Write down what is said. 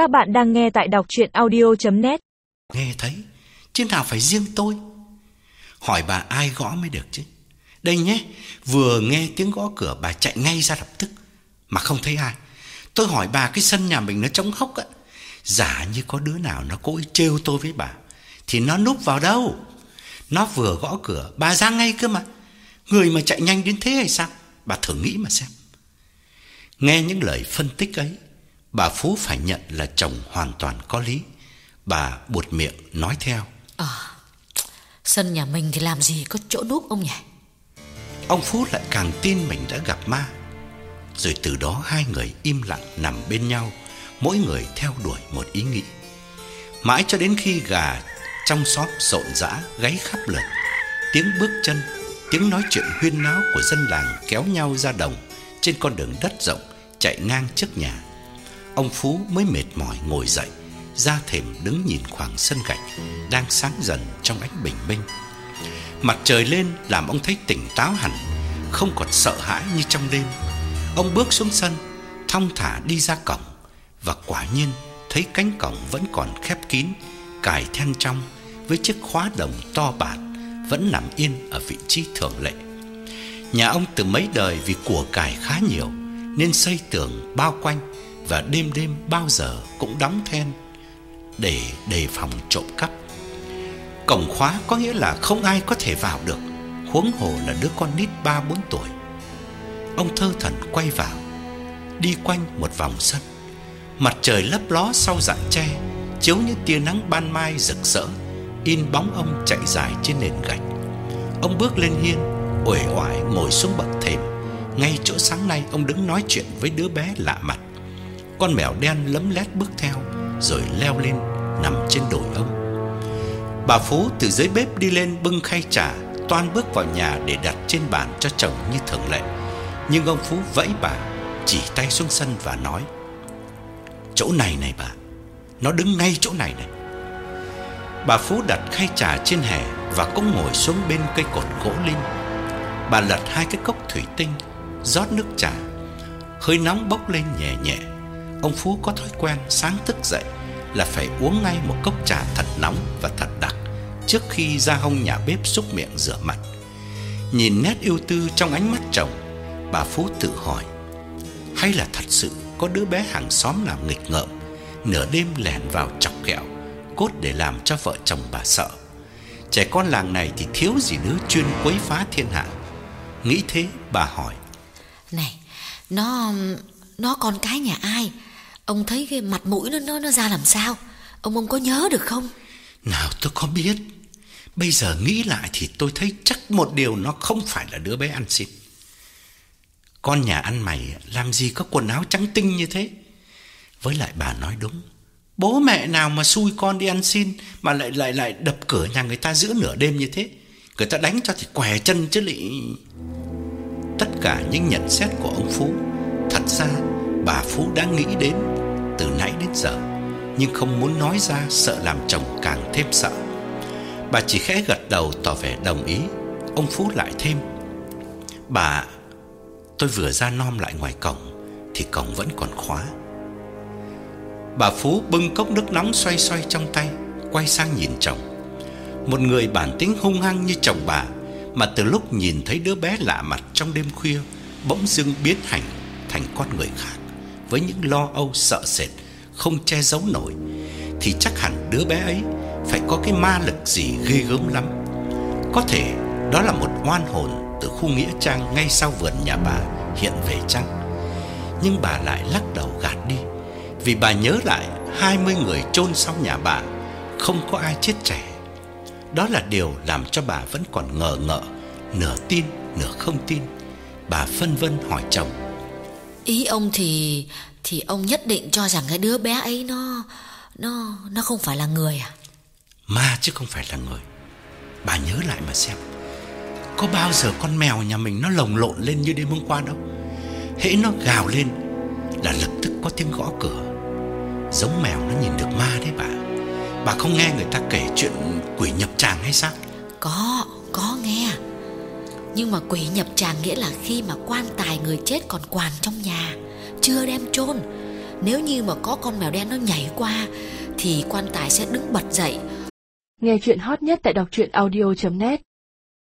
Các bạn đang nghe tại đọc chuyện audio.net Nghe thấy, Chứ nào phải riêng tôi? Hỏi bà ai gõ mới được chứ? Đây nhé, Vừa nghe tiếng gõ cửa bà chạy ngay ra lập tức, Mà không thấy ai. Tôi hỏi bà cái sân nhà mình nó trống hốc á. Giả như có đứa nào nó cố ý trêu tôi với bà, Thì nó núp vào đâu? Nó vừa gõ cửa, Bà ra ngay cơ mà. Người mà chạy nhanh đến thế hay sao? Bà thử nghĩ mà xem. Nghe những lời phân tích ấy Bà Phú phải nhận là chồng hoàn toàn có lý. Bà buột miệng nói theo. Ờ Sân nhà mình thì làm gì có chỗ núp ông nhỉ? Ông Phú lại càng tin mình đã gặp ma. Rồi từ đó hai người im lặng nằm bên nhau Mỗi người theo đuổi một ý nghĩ. Mãi cho đến khi gà trong xóm rộn rã gáy khắp lượt Tiếng bước chân, tiếng nói chuyện huyên náo của dân làng kéo nhau ra đồng Trên con đường đất rộng chạy ngang trước nhà Ông Phú mới mệt mỏi ngồi dậy Ra thềm đứng nhìn khoảng sân gạch Đang sáng dần trong ánh bình minh. Mặt trời lên làm ông thấy tỉnh táo hẳn, Không còn sợ hãi như trong đêm. Ông bước xuống sân, Thong thả đi ra cổng Và quả nhiên thấy cánh cổng vẫn còn khép kín, Cài then trong Với chiếc khóa đồng to bản Vẫn nằm yên ở vị trí thường lệ. Nhà ông từ mấy đời vì của cải khá nhiều Nên xây tường bao quanh và đêm đêm bao giờ cũng đóng then Để đề phòng trộm cắp. Cổng khóa có nghĩa là không ai có thể vào được. Huống hồ là đứa con nít 3-4 tuổi. Ông thơ thần quay vào, Đi quanh một vòng sân. Mặt trời lấp ló sau rặng tre, Chiếu những tia nắng ban mai rực rỡ. In bóng ông chạy dài trên nền gạch. Ông bước lên hiên, uể oải ngồi xuống bậc thềm. Ngay chỗ sáng nay ông đứng nói chuyện với đứa bé lạ mặt. Con mèo đen lấm lét bước theo, Rồi leo lên, nằm trên đồi ông. Bà Phú từ dưới bếp đi lên bưng khay trà, Toan bước vào nhà để đặt trên bàn cho chồng như thường lệ. Nhưng ông Phú vẫy bà, Chỉ tay xuống sân và nói, Chỗ này này bà, Nó đứng ngay chỗ này này. Bà Phú đặt khay trà trên hè Và cũng ngồi xuống bên cây cột gỗ linh. Bà lật hai cái cốc thủy tinh, rót nước trà. Hơi nóng bốc lên nhẹ nhẹ. Ông Phú có thói quen sáng thức dậy Là phải uống ngay một cốc trà thật nóng và thật đặc Trước khi ra hông nhà bếp xúc miệng rửa mặt. Nhìn nét yêu tư trong ánh mắt chồng, Bà Phú tự hỏi, Hay là thật sự có đứa bé hàng xóm nào nghịch ngợm, Nửa đêm lẻn vào chọc ghẹo Cốt để làm cho vợ chồng bà sợ? Trẻ con làng này thì thiếu gì đứa chuyên quấy phá thiên hạ. Nghĩ thế bà hỏi, Này, Nó Nó con cái nhà ai? Ông thấy cái mặt mũi nó nó nó ra làm sao? Ông ông có nhớ được không? Nào, tôi có biết. Bây giờ nghĩ lại thì tôi thấy chắc một điều nó không phải là đứa bé ăn xin Con nhà ăn mày làm gì có quần áo trắng tinh như thế? Với lại bà nói đúng. Bố mẹ nào mà xui con đi ăn xin Mà lại lại lại đập cửa nhà người ta giữa nửa đêm như thế? Người ta đánh cho thì què chân chứ lị. Tất cả những nhận xét của ông Phú, Thật ra bà Phú đã nghĩ đến. Từ nãy đến giờ, Nhưng không muốn nói ra Sợ làm chồng càng thêm sợ. Bà chỉ khẽ gật đầu tỏ vẻ đồng ý. Ông Phú lại thêm, Bà, Tôi vừa ra nom lại ngoài cổng Thì cổng vẫn còn khóa. Bà Phú bưng cốc nước nóng xoay xoay trong tay, Quay sang nhìn chồng. Một người bản tính hung hăng như chồng bà, Mà từ lúc nhìn thấy đứa bé lạ mặt trong đêm khuya, Bỗng dưng biến hành thành con người khác. Với những lo âu, sợ sệt, Không che giấu nổi, Thì chắc hẳn đứa bé ấy Phải có cái ma lực gì ghê gớm lắm. Có thể đó là một oan hồn Từ khu nghĩa trang ngay sau vườn nhà bà Hiện về chăng? Nhưng bà lại lắc đầu gạt đi, vì bà nhớ lại 20 người chôn sau nhà bà, Không có ai chết trẻ. Đó là điều làm cho bà vẫn còn ngờ ngợ, Nửa tin, nửa không tin. Bà phân vân hỏi chồng Ý ông thì Thì ông nhất định cho rằng cái đứa bé ấy nó Nó nó không phải là người à? Ma chứ không phải là người. Bà nhớ lại mà xem. Có bao giờ con mèo nhà mình nó lồng lộn lên như đêm hôm qua đâu? Hễ nó gào lên Là lập tức có tiếng gõ cửa. Giống mèo nó nhìn được ma đấy bà. Bà không nghe người ta kể chuyện quỷ nhập tràng hay sao? Có, có nghe nhưng mà quỷ nhập tràng nghĩa là khi mà quan tài người chết còn quàn trong nhà, Chưa đem chôn. Nếu như mà có con mèo đen nó nhảy qua, Thì quan tài sẽ đứng bật dậy. Nghe chuyện hot nhất tại đọc truyện audio.net